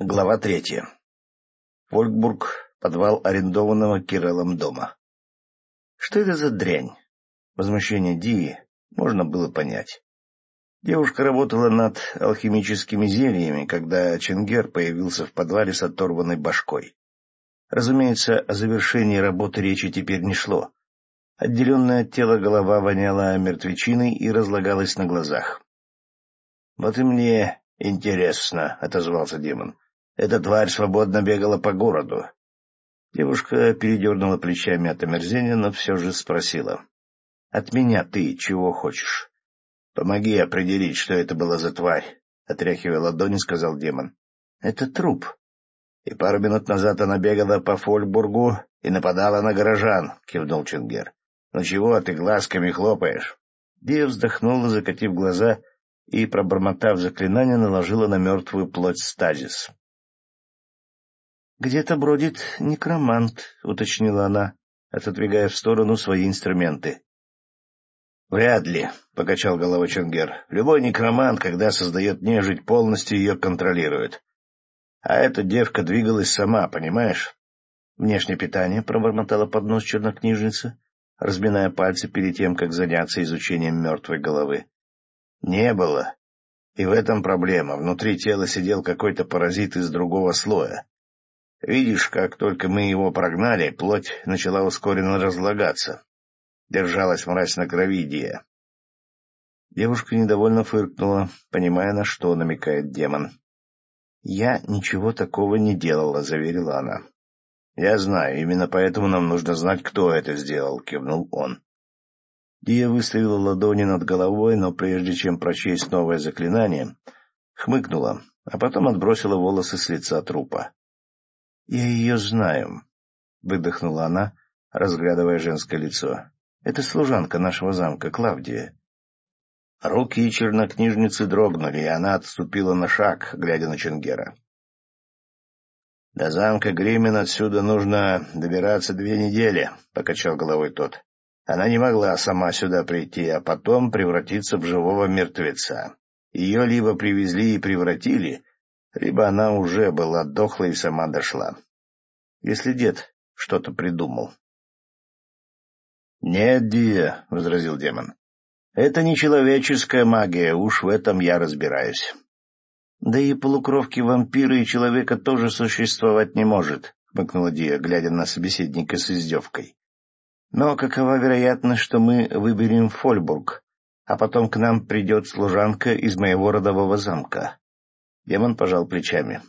Глава третья. Фолькбург, подвал арендованного Киреллом дома. Что это за дрянь? Возмущение Дии можно было понять. Девушка работала над алхимическими зельями, когда Ченгер появился в подвале с оторванной башкой. Разумеется, о завершении работы речи теперь не шло. Отделенная от тела голова воняла мертвечиной и разлагалась на глазах. — Вот и мне интересно, — отозвался демон. Эта тварь свободно бегала по городу. Девушка передернула плечами от омерзения, но все же спросила. — От меня ты чего хочешь? — Помоги определить, что это была за тварь, — отряхивая ладони, сказал демон. — Это труп. И пару минут назад она бегала по Фольбургу и нападала на горожан, — кивнул Чингер. — Ну чего ты глазками хлопаешь? Дия вздохнула, закатив глаза, и, пробормотав заклинание, наложила на мертвую плоть стазис. «Где-то бродит некромант», — уточнила она, отодвигая в сторону свои инструменты. «Вряд ли», — покачал головой Ченгер. «Любой некромант, когда создает нежить, полностью ее контролирует. А эта девка двигалась сама, понимаешь?» «Внешнее питание», — пробормотала под нос чернокнижница, разминая пальцы перед тем, как заняться изучением мертвой головы. «Не было. И в этом проблема. Внутри тела сидел какой-то паразит из другого слоя. Видишь, как только мы его прогнали, плоть начала ускоренно разлагаться. Держалась мразь на крови Дия. Девушка недовольно фыркнула, понимая, на что намекает демон. — Я ничего такого не делала, — заверила она. — Я знаю, именно поэтому нам нужно знать, кто это сделал, — кивнул он. Дия выставила ладони над головой, но прежде чем прочесть новое заклинание, хмыкнула, а потом отбросила волосы с лица трупа. — Я ее знаю, — выдохнула она, разглядывая женское лицо. — Это служанка нашего замка, Клавдия. Руки чернокнижницы дрогнули, и она отступила на шаг, глядя на Ченгера. — До замка Гримен отсюда нужно добираться две недели, — покачал головой тот. Она не могла сама сюда прийти, а потом превратиться в живого мертвеца. Ее либо привезли и превратили, либо она уже была дохла и сама дошла. Если дед что-то придумал. — Нет, Дия, — возразил демон. — Это не человеческая магия, уж в этом я разбираюсь. — Да и полукровки вампира и человека тоже существовать не может, — хмыкнула Дия, глядя на собеседника с издевкой. — Но какова вероятность, что мы выберем Фольбург, а потом к нам придет служанка из моего родового замка? Демон пожал плечами.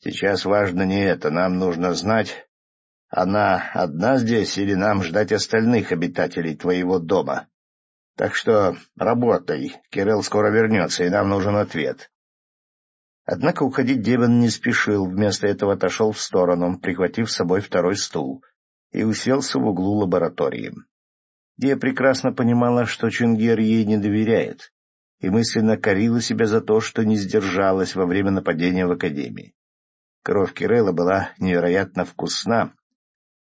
«Сейчас важно не это. Нам нужно знать, она одна здесь или нам ждать остальных обитателей твоего дома. Так что работай. Кирилл скоро вернется, и нам нужен ответ». Однако уходить демон не спешил, вместо этого отошел в сторону, прихватив с собой второй стул, и уселся в углу лаборатории. Дия прекрасно понимала, что Чунгер ей не доверяет, и мысленно корила себя за то, что не сдержалась во время нападения в Академии. Кровь Кирелла была невероятно вкусна,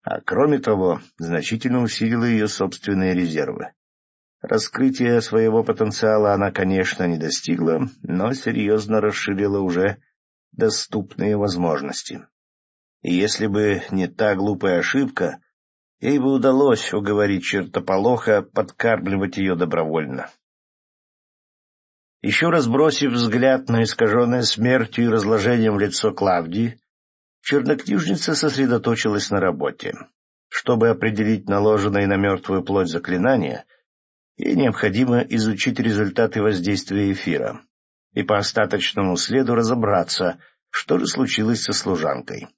а кроме того, значительно усилила ее собственные резервы. Раскрытие своего потенциала она, конечно, не достигла, но серьезно расширила уже доступные возможности. И если бы не та глупая ошибка, ей бы удалось уговорить чертополоха подкармливать ее добровольно. Еще раз бросив взгляд на искаженное смертью и разложением лицо Клавдии, чернокнижница сосредоточилась на работе. Чтобы определить наложенное на мертвую плоть заклинание, ей необходимо изучить результаты воздействия эфира и по остаточному следу разобраться, что же случилось со служанкой.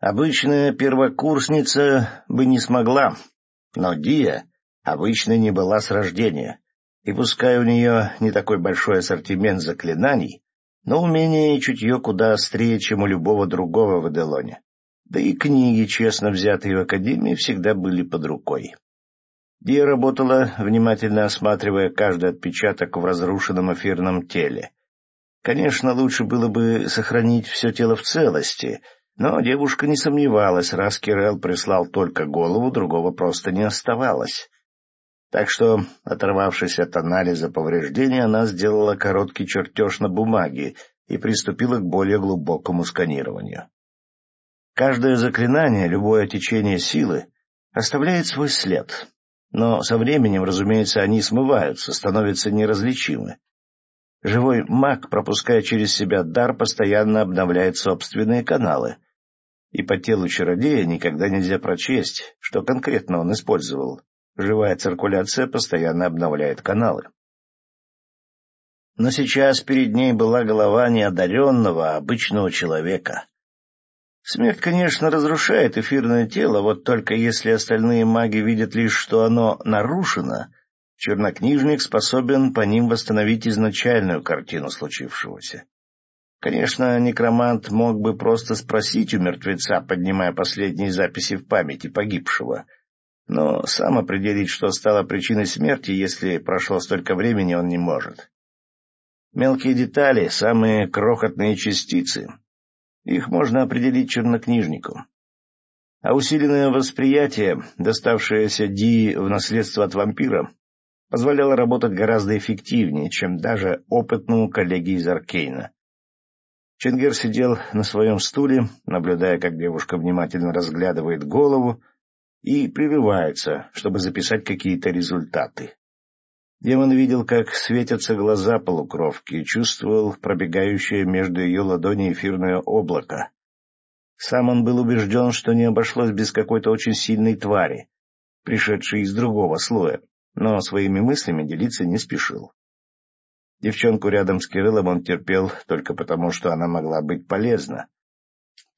Обычная первокурсница бы не смогла, но Дия обычной не была с рождения — и пускай у нее не такой большой ассортимент заклинаний, но умение и чутье куда острее, чем у любого другого в Эделоне. Да и книги, честно взятые в Академии, всегда были под рукой. Дия работала, внимательно осматривая каждый отпечаток в разрушенном эфирном теле. Конечно, лучше было бы сохранить все тело в целости, но девушка не сомневалась, раз Кирелл прислал только голову, другого просто не оставалось. Так что, оторвавшись от анализа повреждений, она сделала короткий чертеж на бумаге, и приступила к более глубокому сканированию. Каждое заклинание, любое течение силы оставляет свой след, но со временем, разумеется, они смываются, становятся неразличимы. Живой маг, пропуская через себя дар, постоянно обновляет собственные каналы, и по телу чародея никогда нельзя прочесть, что конкретно он использовал. Живая циркуляция постоянно обновляет каналы. Но сейчас перед ней была голова неодаренного, а обычного человека. Смерть, конечно, разрушает эфирное тело, вот только если остальные маги видят лишь, что оно нарушено, чернокнижник способен по ним восстановить изначальную картину случившегося. Конечно, некромант мог бы просто спросить у мертвеца, поднимая последние записи в памяти погибшего, но сам определить, что стало причиной смерти, если прошло столько времени, он не может. Мелкие детали, самые крохотные частицы, их можно определить чернокнижнику. А усиленное восприятие, доставшееся Ди в наследство от вампира, позволяло работать гораздо эффективнее, чем даже опытному коллеге из Аркейна. Ченгер сидел на своем стуле, наблюдая, как девушка внимательно разглядывает голову и прерывается, чтобы записать какие-то результаты. Демон видел, как светятся глаза полукровки и чувствовал пробегающее между ее ладоней эфирное облако. Сам он был убежден, что не обошлось без какой-то очень сильной твари, пришедшей из другого слоя, но своими мыслями делиться не спешил. Девчонку рядом с Кириллом он терпел только потому, что она могла быть полезна.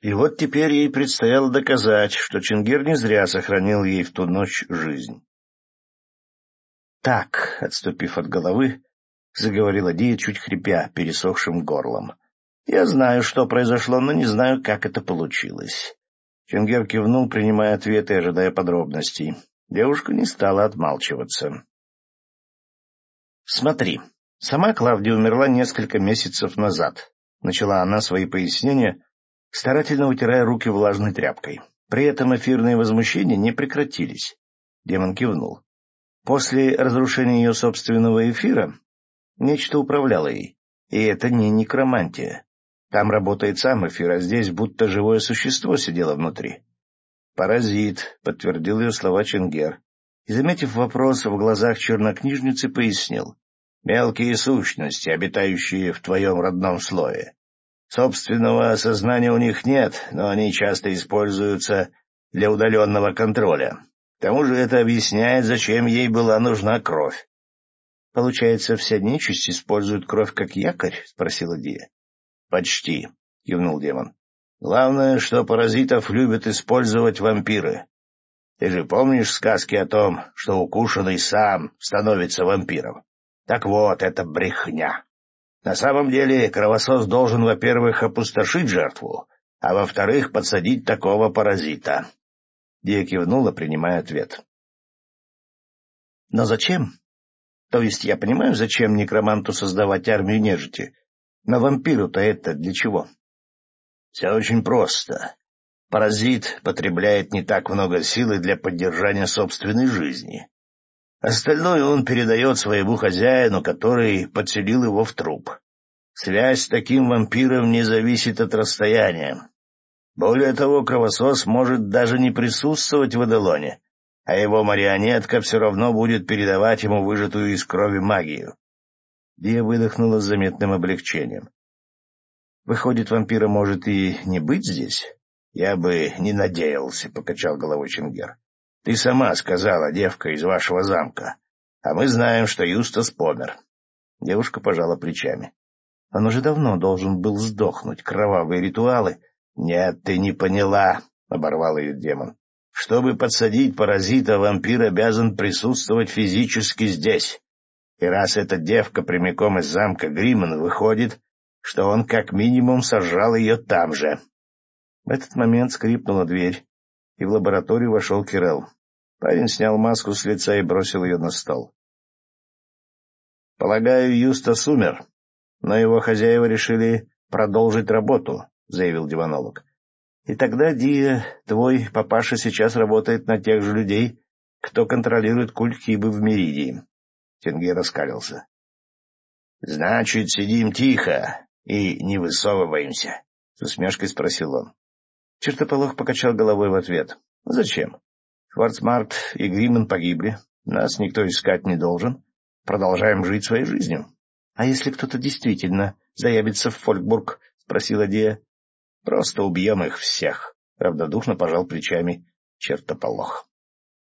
И вот теперь ей предстояло доказать, что Чингир не зря сохранил ей в ту ночь жизнь. Так, отступив от головы, заговорила Дия, чуть хрипя, пересохшим горлом. Я знаю, что произошло, но не знаю, как это получилось. Ченгер кивнул, принимая ответы и ожидая подробностей. Девушка не стала отмалчиваться. «Смотри, сама Клавдия умерла несколько месяцев назад», — начала она свои пояснения, старательно утирая руки влажной тряпкой. При этом эфирные возмущения не прекратились. Демон кивнул. После разрушения ее собственного эфира нечто управляло ей, и это не некромантия. Там работает сам эфир, а здесь будто живое существо сидело внутри. «Паразит», — подтвердил ее слова Чингер, и, заметив вопрос в глазах чернокнижницы, пояснил. «Мелкие сущности, обитающие в твоем родном слое. Собственного сознания у них нет, но они часто используются для удаленного контроля. К тому же это объясняет, зачем ей была нужна кровь. — Получается, вся нечисть использует кровь как якорь? — спросила Дия. — Почти, — кивнул демон. — Главное, что паразитов любят использовать вампиры. Ты же помнишь сказки о том, что укушенный сам становится вампиром? Так вот, это брехня. На самом деле кровосос должен, во-первых, опустошить жертву, а во-вторых, подсадить такого паразита. Дия кивнула, принимая ответ. «Но зачем? То есть я понимаю, зачем некроманту создавать армию нежити, но вампиру-то это для чего?» «Все очень просто. Паразит потребляет не так много силы для поддержания собственной жизни. Остальное он передает своему хозяину, который подселил его в труп. Связь с таким вампиром не зависит от расстояния. Более того, кровосос может даже не присутствовать в Эделоне, а его марионетка все равно будет передавать ему выжатую из крови магию. Дия выдохнула с заметным облегчением. «Выходит, вампира может и не быть здесь?» «Я бы не надеялся», — покачал головой Чингер. «Ты сама сказала, девка из вашего замка, а мы знаем, что Юстас помер». Девушка пожала плечами. «Он уже давно должен был сдохнуть. Кровавые ритуалы «Нет, ты не поняла», — оборвал ее демон. «Чтобы подсадить паразита, вампир обязан присутствовать физически здесь. И раз эта девка прямиком из замка Гримман выходит, что он как минимум сожрал ее там же». В этот момент скрипнула дверь, и в лабораторию вошел Кирелл. Парень снял маску с лица и бросил ее на стол. «Полагаю, Юстас умер, но его хозяева решили продолжить работу», — заявил диванолог. — И тогда, Дия, твой папаша сейчас работает на тех же людей, кто контролирует культ Хибы в Меридии. Тенгей раскалился. — Значит, сидим тихо и не высовываемся? — с усмешкой спросил он. Чертополох покачал головой в ответ. — Зачем? Шварцмарт и Гримман погибли. Нас никто искать не должен. Продолжаем жить своей жизнью. — А если кто-то действительно заявится в Фолькбург? — спросила Дия. — Просто убьем их всех, — равнодушно пожал плечами чертополох.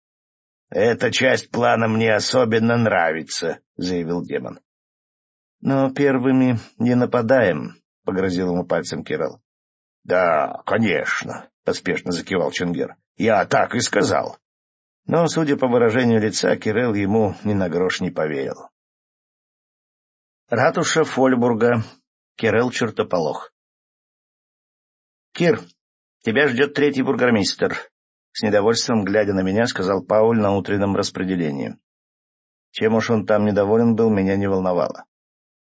— Эта часть плана мне особенно нравится, — заявил демон. — Но первыми не нападаем, — погрозил ему пальцем Кирилл. — Да, конечно, — поспешно закивал Ченгер. — Я так и сказал. Но, судя по выражению лица, Кирилл ему ни на грош не поверил. Ратуша Фольбурга. Кирилл Чертополох. — Кир, тебя ждет третий бургомистр, — с недовольством, глядя на меня, сказал Пауль на утреннем распределении. Чем уж он там недоволен был, меня не волновало.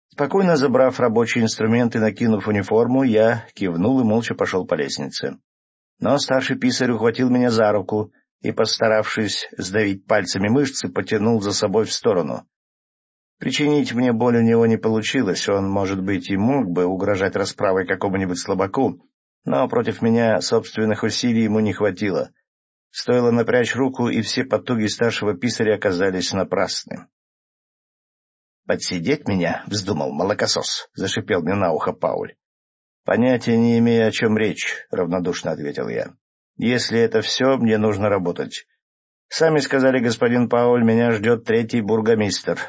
Спокойно забрав рабочие инструменты и накинув униформу, я кивнул и молча пошел по лестнице. Но старший писарь ухватил меня за руку и, постаравшись сдавить пальцами мышцы, потянул за собой в сторону. Причинить мне боль у него не получилось, он, может быть, и мог бы угрожать расправой какому-нибудь слабаку, но против меня собственных усилий ему не хватило. Стоило напрячь руку, и все потуги старшего писаря оказались напрасны. «Подсидеть меня?» — вздумал молокосос, — зашипел мне на ухо Пауль. «Понятия не имею, о чем речь», — равнодушно ответил я. «Если это все, мне нужно работать. Сами сказали, господин Пауль, меня ждет третий бургомистр».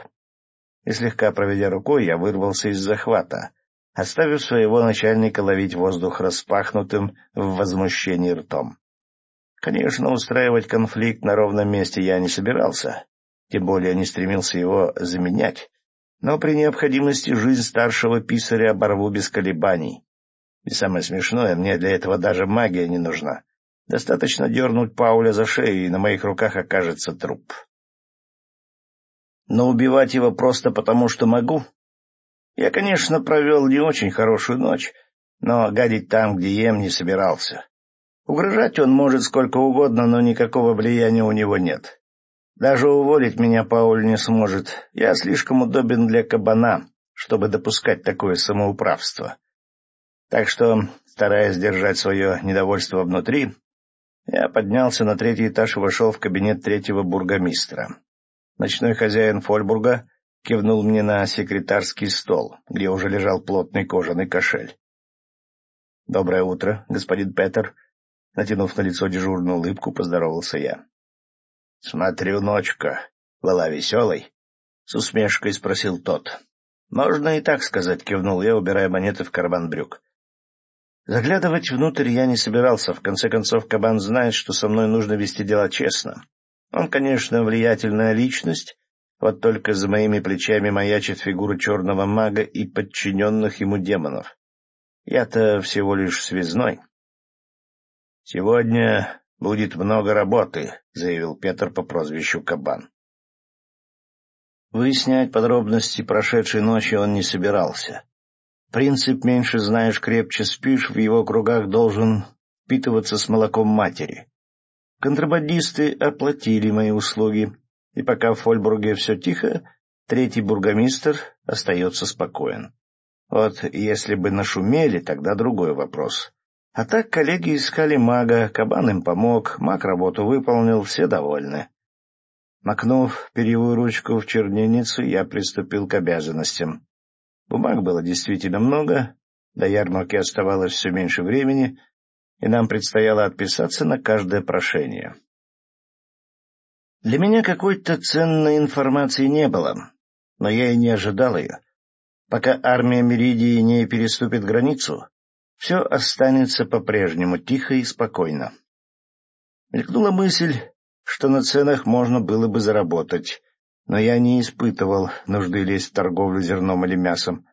И слегка проведя рукой, я вырвался из захвата, оставив своего начальника ловить воздух распахнутым в возмущении ртом. Конечно, устраивать конфликт на ровном месте я не собирался, тем более не стремился его заменять, но при необходимости жизнь старшего писаря оборву без колебаний. И самое смешное, мне для этого даже магия не нужна. Достаточно дернуть Пауля за шею, и на моих руках окажется труп. Но убивать его просто потому, что могу? Я, конечно, провел не очень хорошую ночь, но гадить там, где ем, не собирался. Угрожать он может сколько угодно, но никакого влияния у него нет. Даже уволить меня Пауль не сможет. Я слишком удобен для кабана, чтобы допускать такое самоуправство. Так что, стараясь держать свое недовольство внутри, я поднялся на третий этаж и вошел в кабинет третьего бургомистра. Ночной хозяин Фольбурга кивнул мне на секретарский стол, где уже лежал плотный кожаный кошель. — Доброе утро, господин Петер. Натянув на лицо дежурную улыбку, поздоровался я. — Смотрю, ночка была веселой. — с усмешкой спросил тот. — Можно и так сказать, — кивнул я, убирая монеты в карман брюк. Заглядывать внутрь я не собирался. В конце концов, кабан знает, что со мной нужно вести дела честно. Он, конечно, влиятельная личность, вот только за моими плечами маячит фигура черного мага и подчиненных ему демонов. Я-то всего лишь связной. — Сегодня будет много работы, — заявил Петр по прозвищу Кабан. Выяснять подробности прошедшей ночи он не собирался. Принцип «меньше знаешь, крепче спишь» в его кругах должен впитываться с молоком матери. Контрабандисты оплатили мои услуги, и пока в Фольбурге все тихо, третий бургомистр остается спокоен. Вот если бы нашумели, тогда другой вопрос. А так коллеги искали мага, кабан им помог, маг работу выполнил, все довольны. Макнув перьевую ручку в чернильницу, я приступил к обязанностям. Бумаг было действительно много, до ярмарки оставалось все меньше времени, и нам предстояло отписаться на каждое прошение. Для меня какой-то ценной информации не было, но я и не ожидал ее. Пока армия Меридии не переступит границу, все останется по-прежнему тихо и спокойно. Мелькнула мысль, что на ценах можно было бы заработать, но я не испытывал нужды лезть в торговлю зерном или мясом,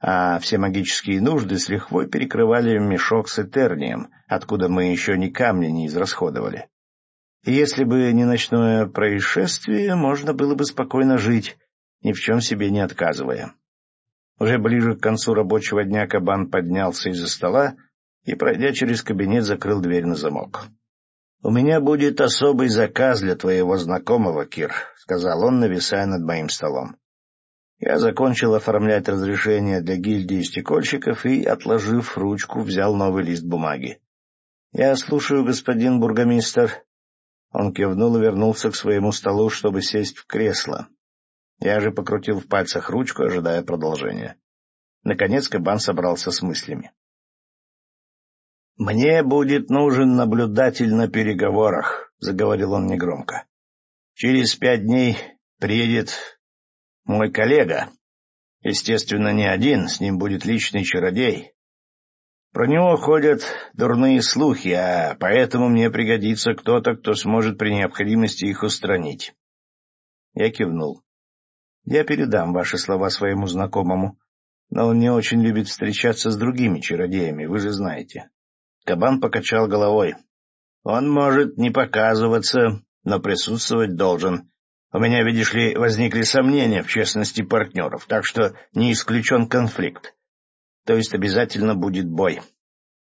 а все магические нужды с лихвой перекрывали мешок с этернием, откуда мы еще ни камня не израсходовали. И если бы не ночное происшествие, можно было бы спокойно жить, ни в чем себе не отказывая. Уже ближе к концу рабочего дня кабан поднялся из-за стола и, пройдя через кабинет, закрыл дверь на замок. — У меня будет особый заказ для твоего знакомого, Кир, — сказал он, нависая над моим столом. Я закончил оформлять разрешение для гильдии стекольщиков и, отложив ручку, взял новый лист бумаги. — Я слушаю, господин бургомистр. Он кивнул и вернулся к своему столу, чтобы сесть в кресло. Я же покрутил в пальцах ручку, ожидая продолжения. Наконец кабан собрался с мыслями. — Мне будет нужен наблюдатель на переговорах, — заговорил он негромко. — Через пять дней приедет мой коллега. Естественно, не один, с ним будет личный чародей. Про него ходят дурные слухи, а поэтому мне пригодится кто-то, кто сможет при необходимости их устранить. Я кивнул. Я передам ваши слова своему знакомому, но он не очень любит встречаться с другими чародеями, вы же знаете. Кабан покачал головой. Он может не показываться, но присутствовать должен. У меня, видишь ли, возникли сомнения в честности партнеров, так что не исключен конфликт. То есть обязательно будет бой.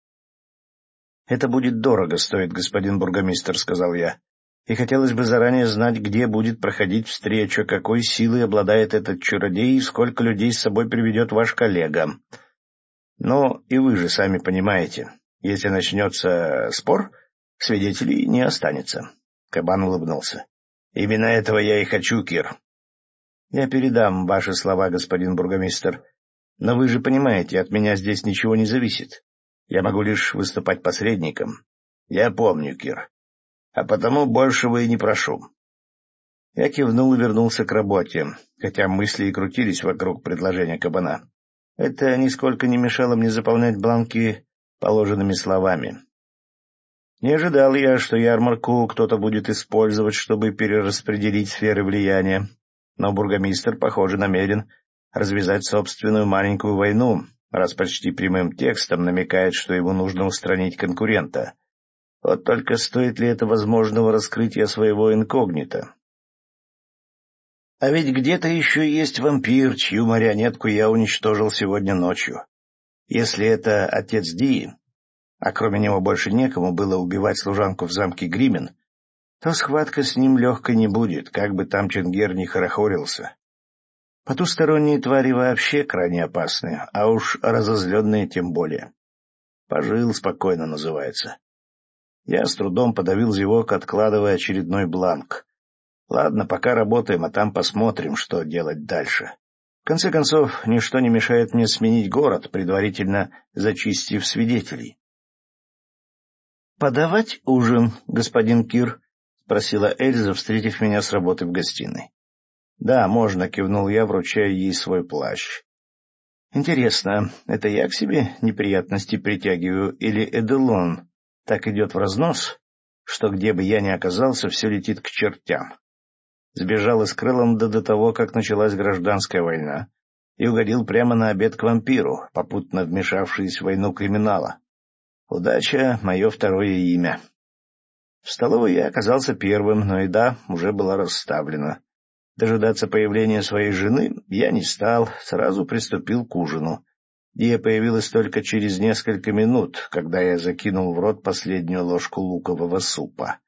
— Это будет дорого стоит, господин бургомистр, — сказал я. — И хотелось бы заранее знать, где будет проходить встреча, какой силой обладает этот чародей и сколько людей с собой приведет ваш коллега. Но и вы же сами понимаете, если начнется спор, свидетелей не останется. Кабан улыбнулся. — Именно этого я и хочу, Кир. — Я передам ваши слова, господин бургомистр. Но вы же понимаете, от меня здесь ничего не зависит. Я могу лишь выступать посредником. Я помню, Кир. А потому большего и не прошу. Я кивнул и вернулся к работе, хотя мысли и крутились вокруг предложения кабана. Это нисколько не мешало мне заполнять бланки положенными словами. Не ожидал я, что ярмарку кто-то будет использовать, чтобы перераспределить сферы влияния, но бургомистр, похоже, намерен развязать собственную маленькую войну, раз почти прямым текстом намекает, что ему нужно устранить конкурента. Вот только стоит ли это возможного раскрытия своего инкогнито? А ведь где-то еще есть вампир, чью марионетку я уничтожил сегодня ночью. Если это отец Ди, а кроме него больше некому было убивать служанку в замке Гримен, то схватка с ним легкой не будет, как бы там Ченгер не хорохорился. Потусторонние твари вообще крайне опасны, а уж разозленные тем более. Пожил спокойно называется. Я с трудом подавил зевок, откладывая очередной бланк. Ладно, пока работаем, а там посмотрим, что делать дальше. Конце концов, ничто не мешает мне сменить город, предварительно зачистив свидетелей. — Подавать ужин, господин Кир? — спросила Эльза, встретив меня с работы в гостиной. — Да, можно, — кивнул я, вручая ей свой плащ. — Интересно, это я к себе неприятности притягиваю, или Эделон так идет в разнос, что где бы я ни оказался, все летит к чертям? Сбежал из Крыланда до того, как началась гражданская война, и угодил прямо на обед к вампиру, попутно вмешавшись в войну криминала. Удача — мое второе имя. В столовой я оказался первым, но еда уже была расставлена. Дожидаться появления своей жены я не стал, сразу приступил к ужину. Дия появилась только через несколько минут, когда я закинул в рот последнюю ложку лукового супа. —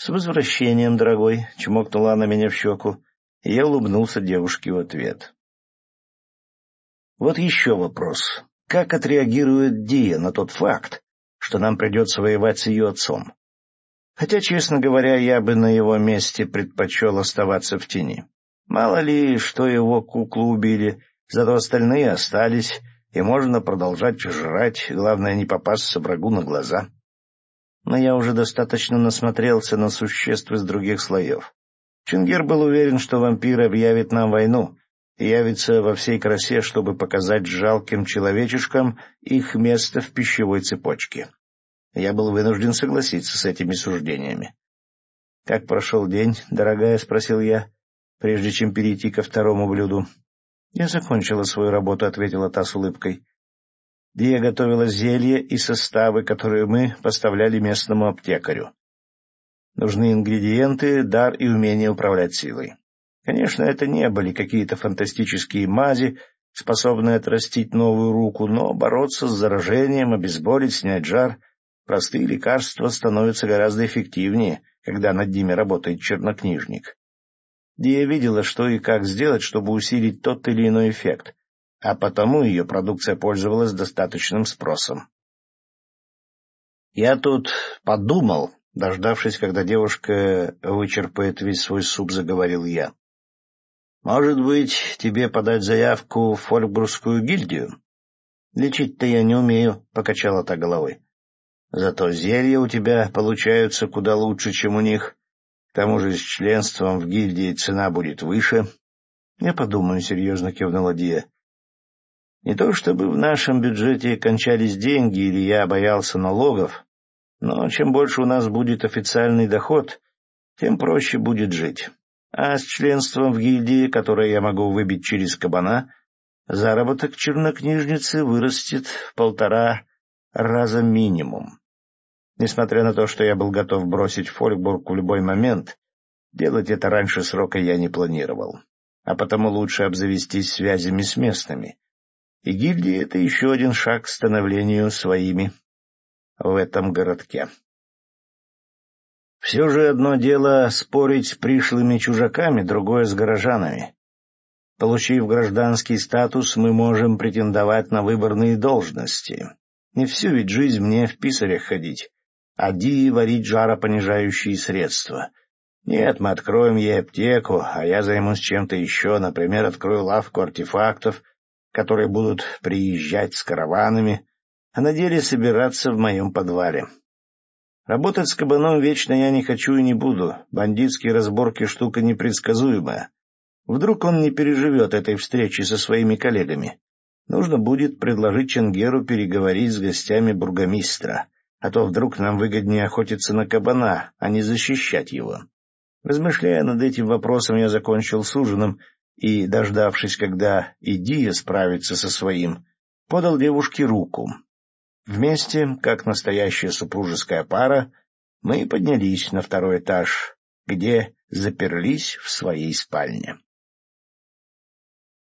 С возвращением, дорогой! — чмокнула она меня в щеку, и я улыбнулся девушке в ответ. — Вот еще вопрос. Как отреагирует Дия на тот факт, что нам придется воевать с ее отцом? Хотя, честно говоря, я бы на его месте предпочел оставаться в тени. Мало ли, что его куклу убили, зато остальные остались, и можно продолжать жрать, главное не попасться врагу на глаза. Но я уже достаточно насмотрелся на существ из других слоев. Чингер был уверен, что вампир объявит нам войну и явится во всей красе, чтобы показать жалким человечешкам их место в пищевой цепочке. Я был вынужден согласиться с этими суждениями. — Как прошел день, дорогая? — спросил я, прежде чем перейти ко второму блюду. — Я закончила свою работу, — ответила та с улыбкой. Дия готовила зелье и составы, которые мы поставляли местному аптекарю. Нужны ингредиенты, дар и умение управлять силой. Конечно, это не были какие-то фантастические мази, способные отрастить новую руку, но бороться с заражением, обезболить, снять жар Простые лекарства становятся гораздо эффективнее, когда над ними работает чернокнижник. Дия видела, что и как сделать, чтобы усилить тот или иной эффект, а потому ее продукция пользовалась достаточным спросом. Я тут подумал, дождавшись, когда девушка вычерпает весь свой суп, заговорил я. Может быть, тебе подать заявку в Фольбургскую гильдию? Лечить-то я не умею, — покачала та головой. Зато зелья у тебя получаются куда лучше, чем у них. К тому же с членством в гильдии цена будет выше. Я подумаю, — серьезно кивнула Дия. Не то чтобы в нашем бюджете кончались деньги или я боялся налогов, но чем больше у нас будет официальный доход, тем проще будет жить. А с членством в гильдии, которое я могу выбить через кабана, заработок чернокнижницы вырастет в полтора раза минимум. Несмотря на то, что я был готов бросить Фолькбург в любой момент, делать это раньше срока я не планировал, а потому лучше обзавестись связями с местными. И гильдия — это еще один шаг к становлению своими в этом городке. Все же одно дело спорить с пришлыми чужаками, другое — с горожанами. Получив гражданский статус, мы можем претендовать на выборные должности. Не всю ведь жизнь мне в писарях ходить, а Ди варить жаропонижающие средства. Нет, мы откроем ей аптеку, а я займусь чем-то еще, например, открою лавку артефактов, которые будут приезжать с караванами, а на деле собираться в моем подвале. Работать с кабаном вечно я не хочу и не буду. Бандитские разборки — штука непредсказуемая. Вдруг он не переживет этой встречи со своими коллегами. Нужно будет предложить Ченгеру переговорить с гостями бургомистра, а то вдруг нам выгоднее охотиться на кабана, а не защищать его. Размышляя над этим вопросом, я закончил с ужином и, дождавшись, когда Идия справится со своим, подал девушке руку. Вместе, как настоящая супружеская пара, мы поднялись на второй этаж, где заперлись в своей спальне.